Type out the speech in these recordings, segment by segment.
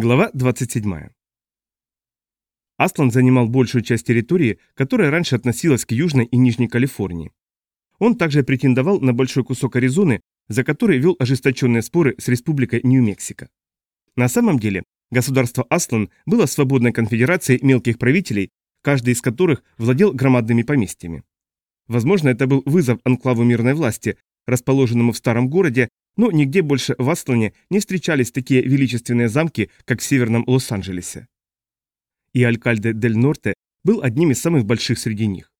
Глава 27. Аслан занимал большую часть территории, которая раньше относилась к Южной и Нижней Калифорнии. Он также претендовал на большой кусок Аризоны, за который вел ожесточенные споры с Республикой Нью-Мексико. На самом деле, государство Аслан было свободной конфедерацией мелких правителей, каждый из которых владел громадными поместьями. Возможно, это был вызов анклаву мирной власти, расположенному в старом городе, но нигде больше в Аслане не встречались такие величественные замки, как в северном Лос-Анджелесе. И Алькальде дель Норте был одним из самых больших среди них.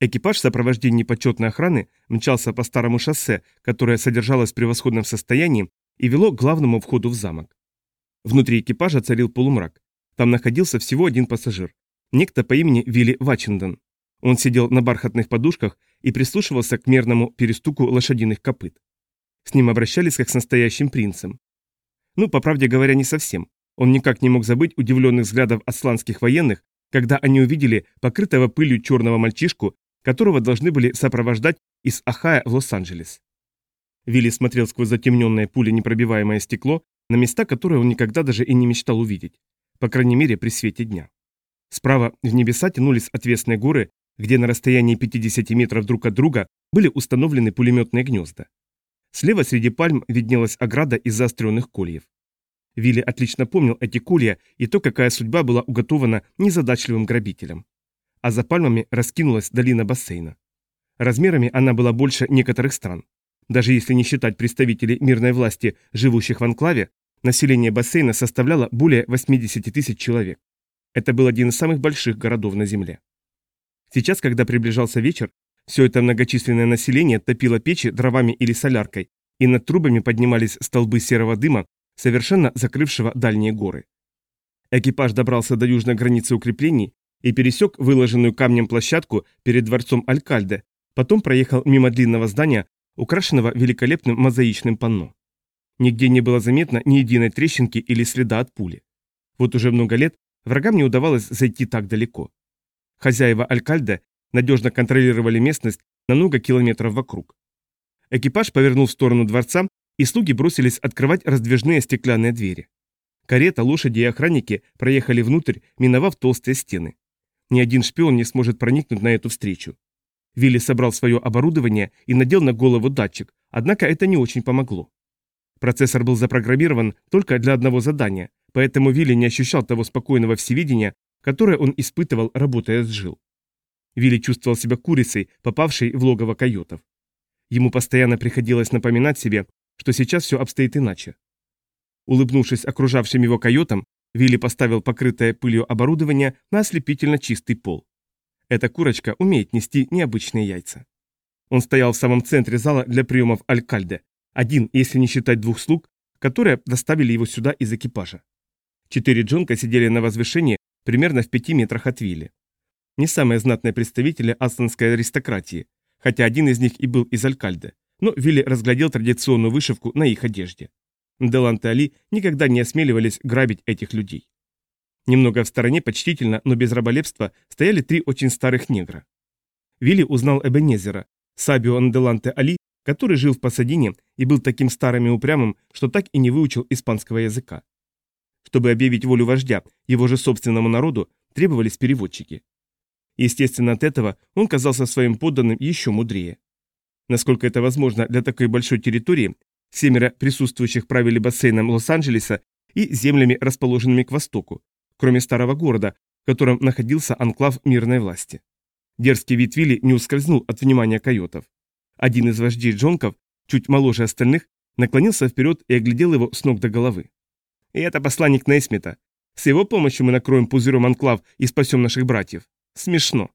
Экипаж в сопровождении почетной охраны мчался по старому шоссе, которое содержалось в превосходном состоянии и вело к главному входу в замок. Внутри экипажа царил полумрак. Там находился всего один пассажир. Некто по имени Вилли Ваченден. Он сидел на бархатных подушках и прислушивался к мерному перестуку лошадиных копыт. С ним обращались как с настоящим принцем. Ну, по правде говоря, не совсем. Он никак не мог забыть удивленных взглядов асланских военных, когда они увидели покрытого пылью черного мальчишку, которого должны были сопровождать из Ахая в Лос-Анджелес. Вилли смотрел сквозь затемненное пули непробиваемое стекло на места, которые он никогда даже и не мечтал увидеть, по крайней мере при свете дня. Справа в небеса тянулись отвесные горы, где на расстоянии 50 метров друг от друга были установлены пулеметные гнезда. Слева среди пальм виднелась ограда из заостренных кольев. Вилли отлично помнил эти колья и то, какая судьба была уготована незадачливым грабителям. А за пальмами раскинулась долина бассейна. Размерами она была больше некоторых стран. Даже если не считать представителей мирной власти, живущих в анклаве, население бассейна составляло более 80 тысяч человек. Это был один из самых больших городов на Земле. Сейчас, когда приближался вечер, все это многочисленное население топило печи дровами или соляркой, и над трубами поднимались столбы серого дыма, совершенно закрывшего дальние горы. Экипаж добрался до южной границы укреплений и пересек выложенную камнем площадку перед дворцом Алькальде, потом проехал мимо длинного здания, украшенного великолепным мозаичным панно. Нигде не было заметно ни единой трещинки или следа от пули. Вот уже много лет врагам не удавалось зайти так далеко. Хозяева Алькальде надежно контролировали местность на много километров вокруг. Экипаж повернул в сторону дворца, и слуги бросились открывать раздвижные стеклянные двери. Карета, лошади и охранники проехали внутрь, миновав толстые стены. Ни один шпион не сможет проникнуть на эту встречу. Вилли собрал свое оборудование и надел на голову датчик, однако это не очень помогло. Процессор был запрограммирован только для одного задания, поэтому Вилли не ощущал того спокойного всевидения, которое он испытывал, работая с Жил. Вилли чувствовал себя курицей, попавшей в логово койотов. Ему постоянно приходилось напоминать себе, что сейчас все обстоит иначе. Улыбнувшись окружавшим его койотам, Вилли поставил покрытое пылью оборудование на ослепительно чистый пол. Эта курочка умеет нести необычные яйца. Он стоял в самом центре зала для приемов Алькальде, один, если не считать двух слуг, которые доставили его сюда из экипажа. Четыре джонка сидели на возвышении примерно в пяти метрах от Вилли не самые знатные представители асланской аристократии, хотя один из них и был из Алькальде, но Вилли разглядел традиционную вышивку на их одежде. Делант и Али никогда не осмеливались грабить этих людей. Немного в стороне, почтительно, но без раболепства, стояли три очень старых негра. Вилли узнал Эбенезера, Сабио Анделанте Али, который жил в Пасадине и был таким старым и упрямым, что так и не выучил испанского языка. Чтобы объявить волю вождя его же собственному народу, требовались переводчики. Естественно, от этого он казался своим подданным еще мудрее. Насколько это возможно для такой большой территории, семеро присутствующих правили бассейном Лос-Анджелеса и землями, расположенными к востоку, кроме старого города, в котором находился анклав мирной власти. Дерзкий вид Вилли не ускользнул от внимания койотов. Один из вождей джонков, чуть моложе остальных, наклонился вперед и оглядел его с ног до головы. «И это посланник Нейсмита. С его помощью мы накроем пузырем анклав и спасем наших братьев. Смешно.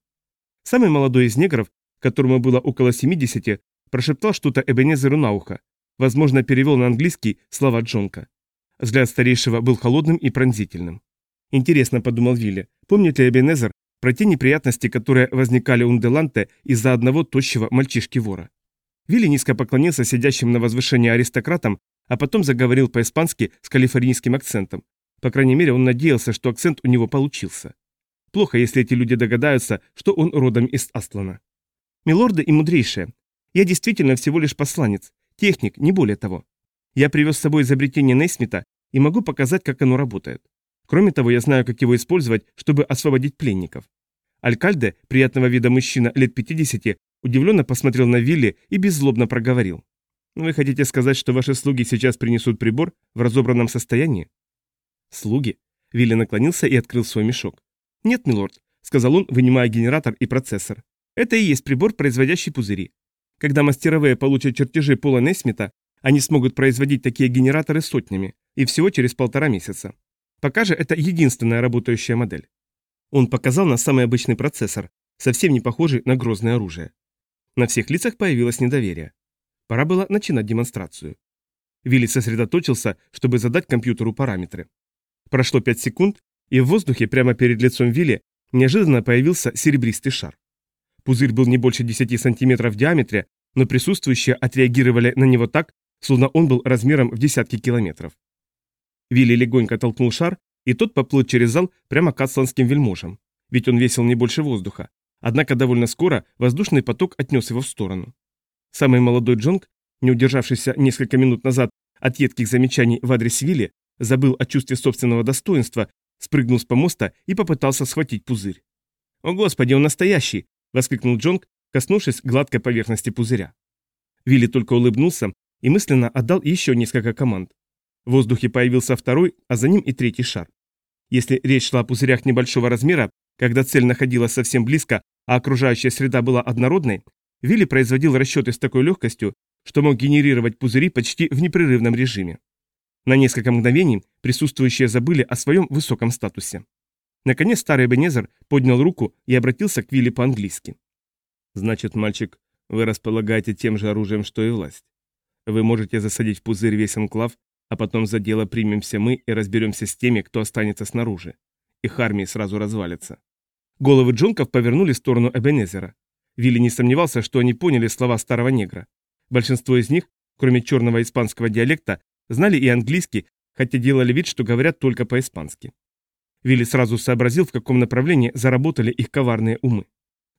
Самый молодой из негров, которому было около 70, прошептал что-то Эбенезеру на ухо. Возможно, перевел на английский слова Джонка. Взгляд старейшего был холодным и пронзительным. Интересно, подумал Вилли, помнит ли Эбенезер про те неприятности, которые возникали у Нделанте из-за одного тощего мальчишки-вора. Вилли низко поклонился сидящим на возвышении аристократам, а потом заговорил по-испански с калифорнийским акцентом. По крайней мере, он надеялся, что акцент у него получился. Плохо, если эти люди догадаются, что он родом из Астлана. Милорды и мудрейшие. Я действительно всего лишь посланец, техник, не более того. Я привез с собой изобретение Нейсмита и могу показать, как оно работает. Кроме того, я знаю, как его использовать, чтобы освободить пленников. Алькальде, приятного вида мужчина лет 50, удивленно посмотрел на Вилли и беззлобно проговорил. «Вы хотите сказать, что ваши слуги сейчас принесут прибор в разобранном состоянии?» «Слуги?» Вилли наклонился и открыл свой мешок. «Нет, милорд», — сказал он, вынимая генератор и процессор. «Это и есть прибор, производящий пузыри. Когда мастеровые получат чертежи Пола Несмита, они смогут производить такие генераторы сотнями, и всего через полтора месяца. Пока же это единственная работающая модель. Он показал на самый обычный процессор, совсем не похожий на грозное оружие. На всех лицах появилось недоверие. Пора было начинать демонстрацию. Вилли сосредоточился, чтобы задать компьютеру параметры. Прошло 5 секунд, и в воздухе прямо перед лицом Вилли неожиданно появился серебристый шар. Пузырь был не больше 10 сантиметров в диаметре, но присутствующие отреагировали на него так, словно он был размером в десятки километров. Вилли легонько толкнул шар, и тот поплыл через зал прямо к атлантским вельможам, ведь он весил не больше воздуха. Однако довольно скоро воздушный поток отнес его в сторону. Самый молодой Джонг, не удержавшийся несколько минут назад от едких замечаний в адрес Вилли, забыл о чувстве собственного достоинства, спрыгнул с помоста и попытался схватить пузырь. «О господи, он настоящий!» – воскликнул Джонг, коснувшись гладкой поверхности пузыря. Вилли только улыбнулся и мысленно отдал еще несколько команд. В воздухе появился второй, а за ним и третий шар. Если речь шла о пузырях небольшого размера, когда цель находилась совсем близко, а окружающая среда была однородной, Вилли производил расчеты с такой легкостью, что мог генерировать пузыри почти в непрерывном режиме. На несколько мгновений присутствующие забыли о своем высоком статусе. Наконец старый Бенезер поднял руку и обратился к Вилли по-английски. «Значит, мальчик, вы располагаете тем же оружием, что и власть. Вы можете засадить в пузырь весь анклав, а потом за дело примемся мы и разберемся с теми, кто останется снаружи. Их армии сразу развалится. Головы джунков повернули в сторону Эбенезера. Вилли не сомневался, что они поняли слова старого негра. Большинство из них, кроме черного испанского диалекта, знали и английский, хотя делали вид, что говорят только по-испански. Вилли сразу сообразил, в каком направлении заработали их коварные умы.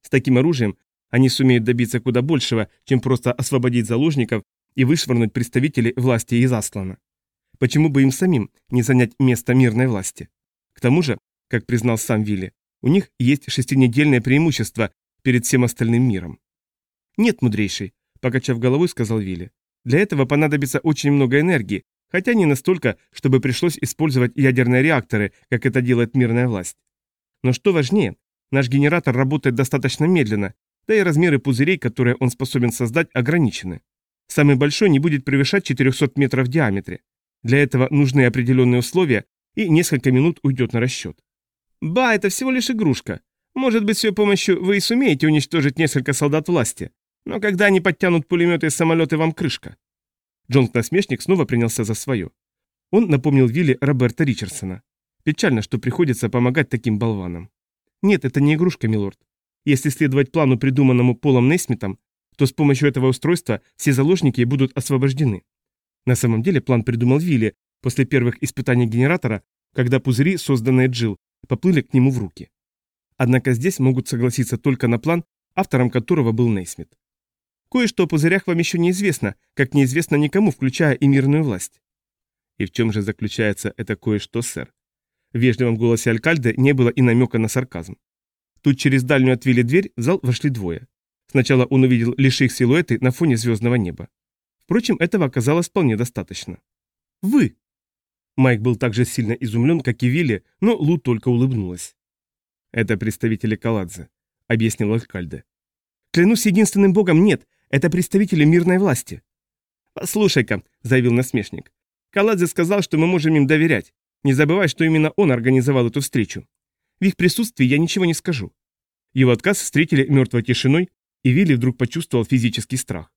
С таким оружием они сумеют добиться куда большего, чем просто освободить заложников и вышвырнуть представителей власти из Аслана. Почему бы им самим не занять место мирной власти? К тому же, как признал сам Вилли, у них есть шестинедельное преимущество перед всем остальным миром. «Нет, мудрейший», – покачав головой, сказал Вилли. «Для этого понадобится очень много энергии, хотя не настолько, чтобы пришлось использовать ядерные реакторы, как это делает мирная власть. Но что важнее, наш генератор работает достаточно медленно, да и размеры пузырей, которые он способен создать, ограничены. Самый большой не будет превышать 400 метров в диаметре. Для этого нужны определенные условия, и несколько минут уйдет на расчет. Ба, это всего лишь игрушка. Может быть, с ее помощью вы и сумеете уничтожить несколько солдат власти. Но когда они подтянут пулеметы и самолеты, вам крышка. Джонг-насмешник снова принялся за свое. Он напомнил Вилли Роберта Ричардсона. Печально, что приходится помогать таким болванам. Нет, это не игрушка, милорд. Если следовать плану, придуманному Полом Нейсмитом, то с помощью этого устройства все заложники будут освобождены. На самом деле план придумал Вилли после первых испытаний генератора, когда пузыри, созданные Джил, поплыли к нему в руки. Однако здесь могут согласиться только на план, автором которого был Нейсмит. Кое-что о пузырях вам еще неизвестно, как неизвестно никому, включая и мирную власть. И в чем же заключается это кое-что, сэр? В вежливом голосе Алькальде не было и намека на сарказм. Тут через дальнюю отвели дверь, в зал вошли двое. Сначала он увидел лишь их силуэты на фоне звездного неба. Впрочем, этого оказалось вполне достаточно. «Вы!» Майк был так же сильно изумлен, как и Вилли, но Лу только улыбнулась. «Это представители Каладзе», — объяснил Алькальде. «Клянусь единственным богом, нет, это представители мирной власти». «Послушай-ка», — заявил насмешник, — «Каладзе сказал, что мы можем им доверять. Не забывай, что именно он организовал эту встречу. В их присутствии я ничего не скажу». Его отказ встретили мертвой тишиной, и Вилли вдруг почувствовал физический страх.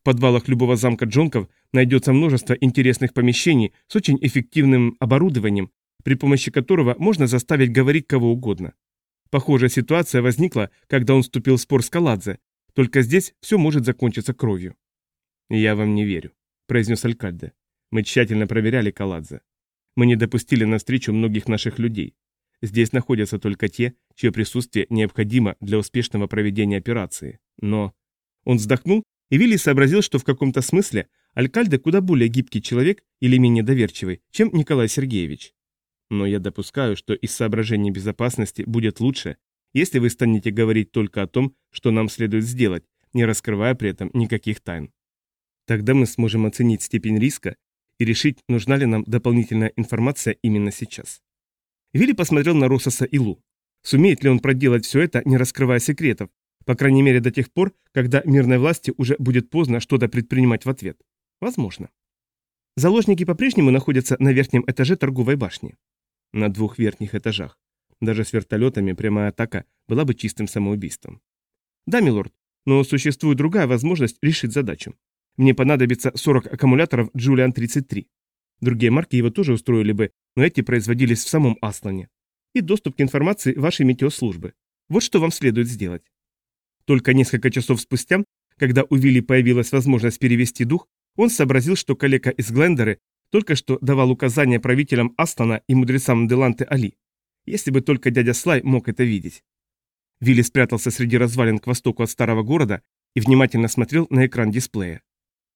В подвалах любого замка Джонков найдется множество интересных помещений с очень эффективным оборудованием, при помощи которого можно заставить говорить кого угодно. Похожая ситуация возникла, когда он вступил в спор с Каладзе, только здесь все может закончиться кровью. «Я вам не верю», – произнес Алькальде. «Мы тщательно проверяли Каладзе. Мы не допустили на встречу многих наших людей. Здесь находятся только те, чье присутствие необходимо для успешного проведения операции. Но...» Он вздохнул и Вилли сообразил, что в каком-то смысле Алькальде куда более гибкий человек или менее доверчивый, чем Николай Сергеевич. Но я допускаю, что из соображений безопасности будет лучше, если вы станете говорить только о том, что нам следует сделать, не раскрывая при этом никаких тайн. Тогда мы сможем оценить степень риска и решить, нужна ли нам дополнительная информация именно сейчас. Вилли посмотрел на Рососа и Лу. Сумеет ли он проделать все это, не раскрывая секретов, по крайней мере до тех пор, когда мирной власти уже будет поздно что-то предпринимать в ответ? Возможно. Заложники по-прежнему находятся на верхнем этаже торговой башни. На двух верхних этажах. Даже с вертолетами прямая атака была бы чистым самоубийством. Да, милорд, но существует другая возможность решить задачу. Мне понадобится 40 аккумуляторов Julian 33. Другие марки его тоже устроили бы, но эти производились в самом Аслане. И доступ к информации вашей метеослужбы. Вот что вам следует сделать. Только несколько часов спустя, когда у Вилли появилась возможность перевести дух, он сообразил, что коллега из Глендеры только что давал указания правителям Астона и мудрецам Деланте Али. Если бы только дядя Слай мог это видеть. Вилли спрятался среди развалин к востоку от старого города и внимательно смотрел на экран дисплея.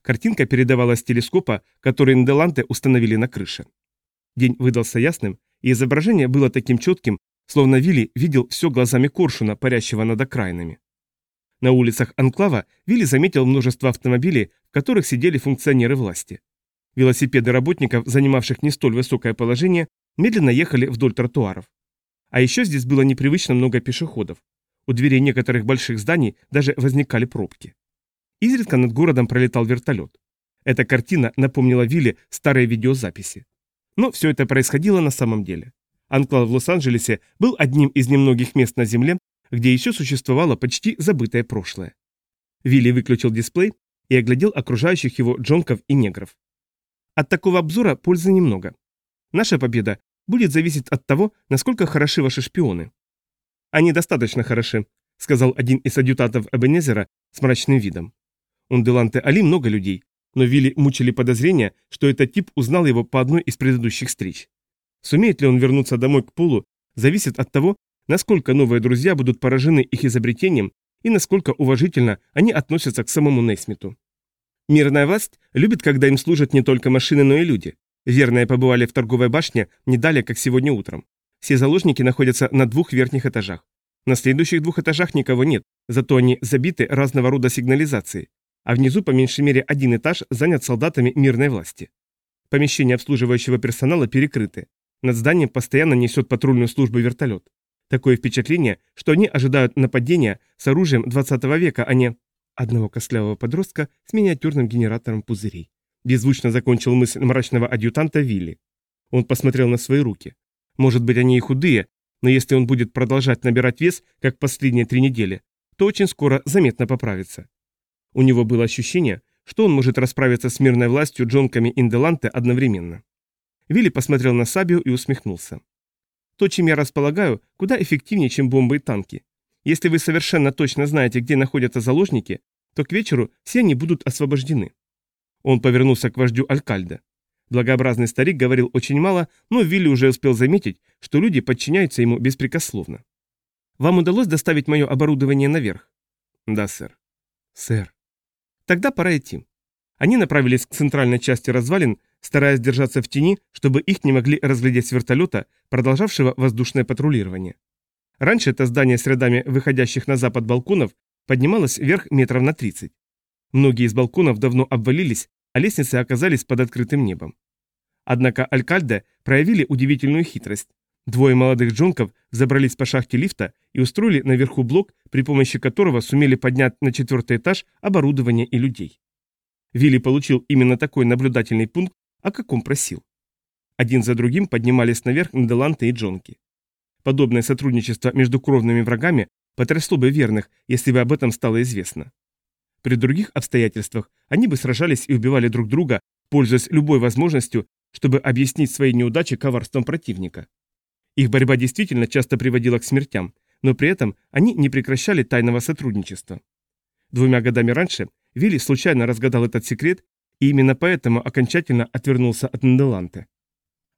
Картинка передавалась с телескопа, который Нделанте установили на крыше. День выдался ясным, и изображение было таким четким, словно Вилли видел все глазами коршуна, парящего над окраинами. На улицах Анклава Вилли заметил множество автомобилей, в которых сидели функционеры власти. Велосипеды работников, занимавших не столь высокое положение, медленно ехали вдоль тротуаров. А еще здесь было непривычно много пешеходов. У дверей некоторых больших зданий даже возникали пробки. Изредка над городом пролетал вертолет. Эта картина напомнила Вилле старые видеозаписи. Но все это происходило на самом деле. Анклав в Лос-Анджелесе был одним из немногих мест на Земле, где еще существовало почти забытое прошлое. Вилли выключил дисплей и оглядел окружающих его джонков и негров. От такого обзора пользы немного. Наша победа будет зависеть от того, насколько хороши ваши шпионы. Они достаточно хороши, сказал один из адъютантов Эбенезера с мрачным видом. У Деланте Али много людей, но Вилли мучили подозрения, что этот тип узнал его по одной из предыдущих встреч. Сумеет ли он вернуться домой к Полу, зависит от того, насколько новые друзья будут поражены их изобретением и насколько уважительно они относятся к самому Нейсмиту. Мирная власть любит, когда им служат не только машины, но и люди. Верные побывали в торговой башне не далее, как сегодня утром. Все заложники находятся на двух верхних этажах. На следующих двух этажах никого нет, зато они забиты разного рода сигнализацией. А внизу по меньшей мере один этаж занят солдатами мирной власти. Помещения обслуживающего персонала перекрыты. Над зданием постоянно несет патрульную службу вертолет. Такое впечатление, что они ожидают нападения с оружием 20 века, а не одного костлявого подростка с миниатюрным генератором пузырей. Беззвучно закончил мысль мрачного адъютанта Вилли. Он посмотрел на свои руки. Может быть, они и худые, но если он будет продолжать набирать вес, как последние три недели, то очень скоро заметно поправится. У него было ощущение, что он может расправиться с мирной властью Джонками Инделанте одновременно. Вилли посмотрел на Сабио и усмехнулся. То, чем я располагаю, куда эффективнее, чем бомбы и танки. Если вы совершенно точно знаете, где находятся заложники, то к вечеру все они будут освобождены. Он повернулся к вождю Алькальда. Благообразный старик говорил очень мало, но Вилли уже успел заметить, что люди подчиняются ему беспрекословно. «Вам удалось доставить мое оборудование наверх?» «Да, сэр». «Сэр». «Тогда пора идти». Они направились к центральной части развалин, стараясь держаться в тени, чтобы их не могли разглядеть с вертолета, продолжавшего воздушное патрулирование. Раньше это здание с рядами выходящих на запад балконов поднималось вверх метров на 30. Многие из балконов давно обвалились, а лестницы оказались под открытым небом. Однако Алькальде проявили удивительную хитрость. Двое молодых джонков забрались по шахте лифта и устроили наверху блок, при помощи которого сумели поднять на четвертый этаж оборудование и людей. Вилли получил именно такой наблюдательный пункт, о каком просил. Один за другим поднимались наверх Нделанте и Джонки. Подобное сотрудничество между кровными врагами потрясло бы верных, если бы об этом стало известно. При других обстоятельствах они бы сражались и убивали друг друга, пользуясь любой возможностью, чтобы объяснить свои неудачи коварством противника. Их борьба действительно часто приводила к смертям, но при этом они не прекращали тайного сотрудничества. Двумя годами раньше Вилли случайно разгадал этот секрет и именно поэтому окончательно отвернулся от Нделанте.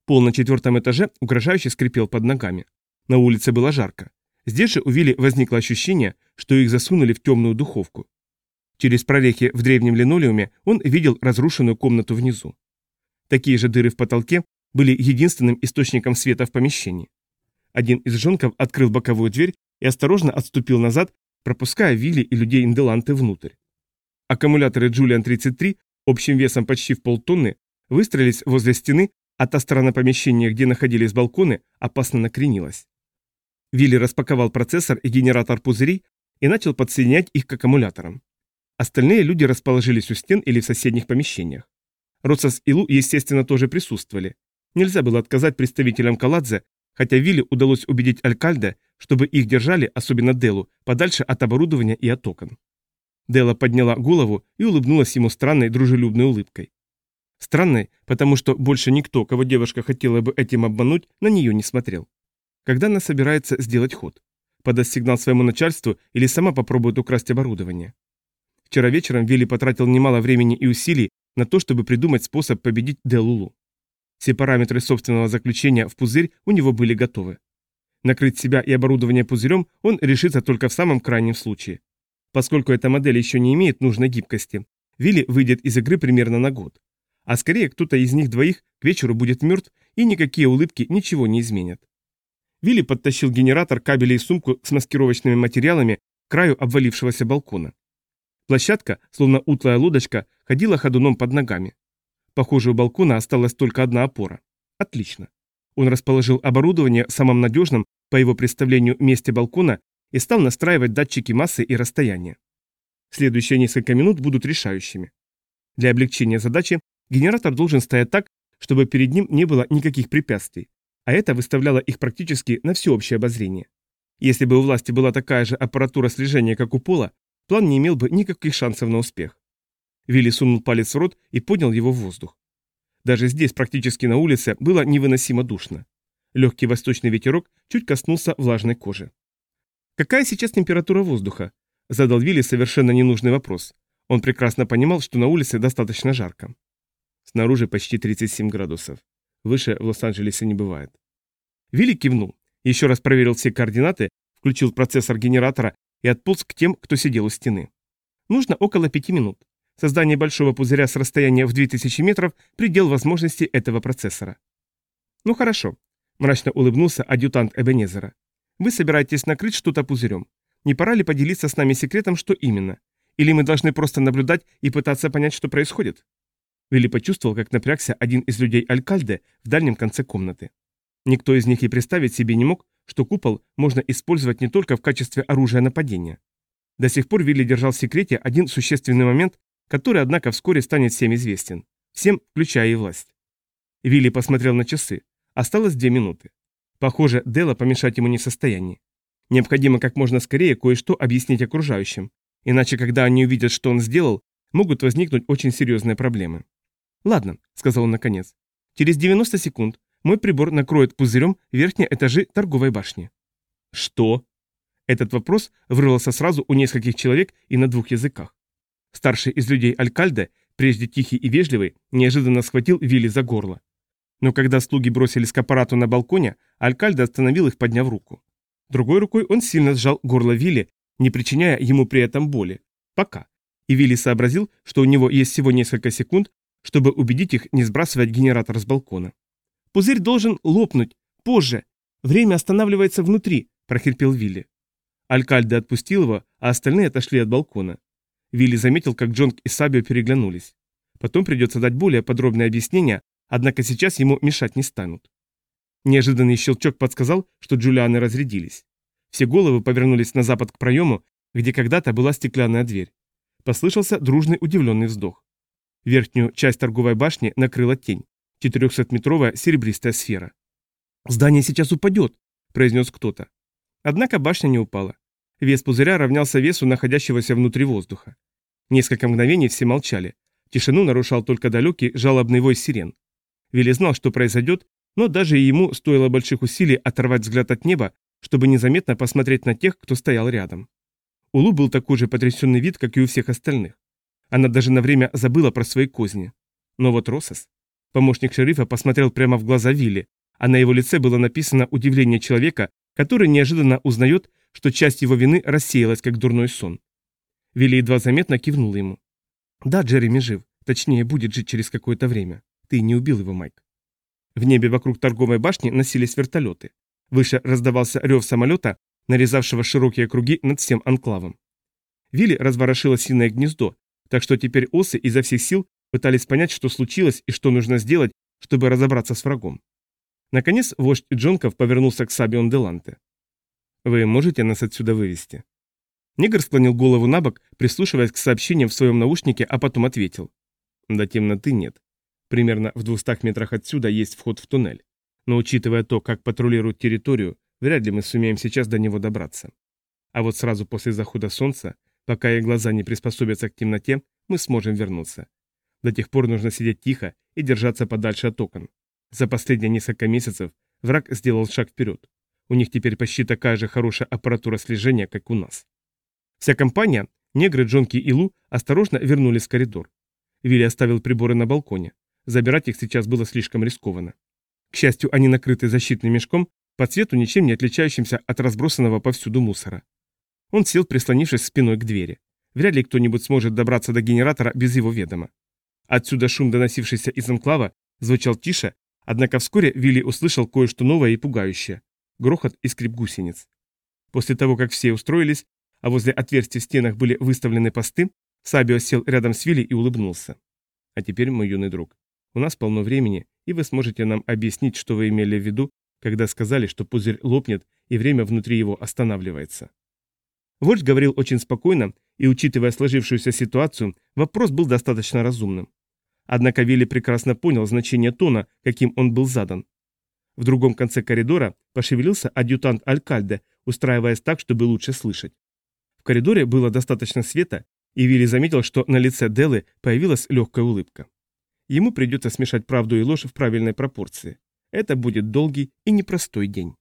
Пол на четвертом этаже угрожающе скрипел под ногами. На улице было жарко. Здесь же у Вилли возникло ощущение, что их засунули в темную духовку. Через прорехи в древнем линолеуме он видел разрушенную комнату внизу. Такие же дыры в потолке были единственным источником света в помещении. Один из жонков открыл боковую дверь и осторожно отступил назад, пропуская Вилли и людей Инделанты внутрь. Аккумуляторы Джулиан-33 общим весом почти в полтонны выстроились возле стены, а та сторона помещения, где находились балконы, опасно накренилась. Вилли распаковал процессор и генератор пузырей и начал подсоединять их к аккумуляторам. Остальные люди расположились у стен или в соседних помещениях. Роцас и Лу, естественно, тоже присутствовали. Нельзя было отказать представителям Каладзе, хотя Вилли удалось убедить Алькальде, чтобы их держали, особенно Делу, подальше от оборудования и от окон. Дела подняла голову и улыбнулась ему странной дружелюбной улыбкой. Странной, потому что больше никто, кого девушка хотела бы этим обмануть, на нее не смотрел. Когда она собирается сделать ход? Подаст сигнал своему начальству или сама попробует украсть оборудование? Вчера вечером Вилли потратил немало времени и усилий на то, чтобы придумать способ победить Делулу. Все параметры собственного заключения в пузырь у него были готовы. Накрыть себя и оборудование пузырем он решится только в самом крайнем случае. Поскольку эта модель еще не имеет нужной гибкости, Вилли выйдет из игры примерно на год. А скорее кто-то из них двоих к вечеру будет мертв, и никакие улыбки ничего не изменят. Вилли подтащил генератор, кабели и сумку с маскировочными материалами к краю обвалившегося балкона. Площадка, словно утлая лодочка, ходила ходуном под ногами. Похоже, у балкона осталась только одна опора. Отлично. Он расположил оборудование в самом надежном, по его представлению, месте балкона и стал настраивать датчики массы и расстояния. Следующие несколько минут будут решающими. Для облегчения задачи генератор должен стоять так, чтобы перед ним не было никаких препятствий, а это выставляло их практически на всеобщее обозрение. Если бы у власти была такая же аппаратура слежения, как у Пола, план не имел бы никаких шансов на успех. Вилли сунул палец в рот и поднял его в воздух. Даже здесь, практически на улице, было невыносимо душно. Легкий восточный ветерок чуть коснулся влажной кожи. «Какая сейчас температура воздуха?» – задал Вилли совершенно ненужный вопрос. Он прекрасно понимал, что на улице достаточно жарко. Снаружи почти 37 градусов. Выше в Лос-Анджелесе не бывает. Вилли кивнул, еще раз проверил все координаты, включил процессор генератора и отполз к тем, кто сидел у стены. Нужно около пяти минут. Создание большого пузыря с расстояния в 2000 метров – предел возможностей этого процессора. Ну хорошо, мрачно улыбнулся адъютант Эбенезера. Вы собираетесь накрыть что-то пузырем. Не пора ли поделиться с нами секретом, что именно? Или мы должны просто наблюдать и пытаться понять, что происходит? Вилли почувствовал, как напрягся один из людей Алькальде в дальнем конце комнаты. Никто из них и представить себе не мог, что купол можно использовать не только в качестве оружия нападения. До сих пор Вилли держал в секрете один существенный момент, который, однако, вскоре станет всем известен. Всем, включая и власть. Вилли посмотрел на часы. Осталось две минуты. Похоже, Дела помешать ему не в состоянии. Необходимо как можно скорее кое-что объяснить окружающим, иначе, когда они увидят, что он сделал, могут возникнуть очень серьезные проблемы. «Ладно», — сказал он наконец. «Через 90 секунд мой прибор накроет пузырем верхние этажи торговой башни». «Что?» Этот вопрос вырвался сразу у нескольких человек и на двух языках. Старший из людей Алькальде, прежде тихий и вежливый, неожиданно схватил Вилли за горло. Но когда слуги бросились к аппарату на балконе, Алькальде остановил их, подняв руку. Другой рукой он сильно сжал горло Вилли, не причиняя ему при этом боли. Пока. И Вилли сообразил, что у него есть всего несколько секунд, чтобы убедить их не сбрасывать генератор с балкона. Пузырь должен лопнуть. Позже. Время останавливается внутри, прохрипел Вилли. Алькальде отпустил его, а остальные отошли от балкона. Вилли заметил, как Джонг и Сабио переглянулись. Потом придется дать более подробное объяснение, однако сейчас ему мешать не станут. Неожиданный щелчок подсказал, что Джулианы разрядились. Все головы повернулись на запад к проему, где когда-то была стеклянная дверь. Послышался дружный удивленный вздох. Верхнюю часть торговой башни накрыла тень. 400-метровая серебристая сфера. «Здание сейчас упадет», – произнес кто-то. Однако башня не упала. Вес пузыря равнялся весу находящегося внутри воздуха. Несколько мгновений все молчали. Тишину нарушал только далекий жалобный вой сирен. Вилли знал, что произойдет, но даже ему стоило больших усилий оторвать взгляд от неба, чтобы незаметно посмотреть на тех, кто стоял рядом. У Лу был такой же потрясенный вид, как и у всех остальных. Она даже на время забыла про свои козни. Но вот Росос... Помощник шерифа посмотрел прямо в глаза Вилли, а на его лице было написано удивление человека, который неожиданно узнает, что часть его вины рассеялась, как дурной сон. Вилли едва заметно кивнул ему. «Да, Джереми жив. Точнее, будет жить через какое-то время. Ты не убил его, Майк». В небе вокруг торговой башни носились вертолеты. Выше раздавался рев самолета, нарезавшего широкие круги над всем анклавом. Вилли разворошила синое гнездо, так что теперь осы изо всех сил пытались понять, что случилось и что нужно сделать, чтобы разобраться с врагом. Наконец, вождь Джонков повернулся к Сабион Деланте. «Вы можете нас отсюда вывести?» Негр склонил голову на бок, прислушиваясь к сообщениям в своем наушнике, а потом ответил. «До темноты нет. Примерно в 200 метрах отсюда есть вход в туннель. Но учитывая то, как патрулируют территорию, вряд ли мы сумеем сейчас до него добраться. А вот сразу после захода солнца, пока их глаза не приспособятся к темноте, мы сможем вернуться. До тех пор нужно сидеть тихо и держаться подальше от окон. За последние несколько месяцев враг сделал шаг вперед. У них теперь почти такая же хорошая аппаратура слежения, как у нас. Вся компания, негры, Джонки и Лу, осторожно вернулись в коридор. Вилли оставил приборы на балконе. Забирать их сейчас было слишком рискованно. К счастью, они накрыты защитным мешком, по цвету ничем не отличающимся от разбросанного повсюду мусора. Он сел, прислонившись спиной к двери. Вряд ли кто-нибудь сможет добраться до генератора без его ведома. Отсюда шум, доносившийся из анклава, звучал тише, однако вскоре Вилли услышал кое-что новое и пугающее – грохот и скрип гусениц. После того, как все устроились, а возле отверстий в стенах были выставлены посты, Сабио сел рядом с Вилли и улыбнулся. «А теперь, мой юный друг, у нас полно времени, и вы сможете нам объяснить, что вы имели в виду, когда сказали, что пузырь лопнет и время внутри его останавливается». Вождь говорил очень спокойно, и, учитывая сложившуюся ситуацию, вопрос был достаточно разумным. Однако Вилли прекрасно понял значение тона, каким он был задан. В другом конце коридора пошевелился адъютант Алькальде, устраиваясь так, чтобы лучше слышать. В коридоре было достаточно света, и Вилли заметил, что на лице Делы появилась легкая улыбка. Ему придется смешать правду и ложь в правильной пропорции. Это будет долгий и непростой день.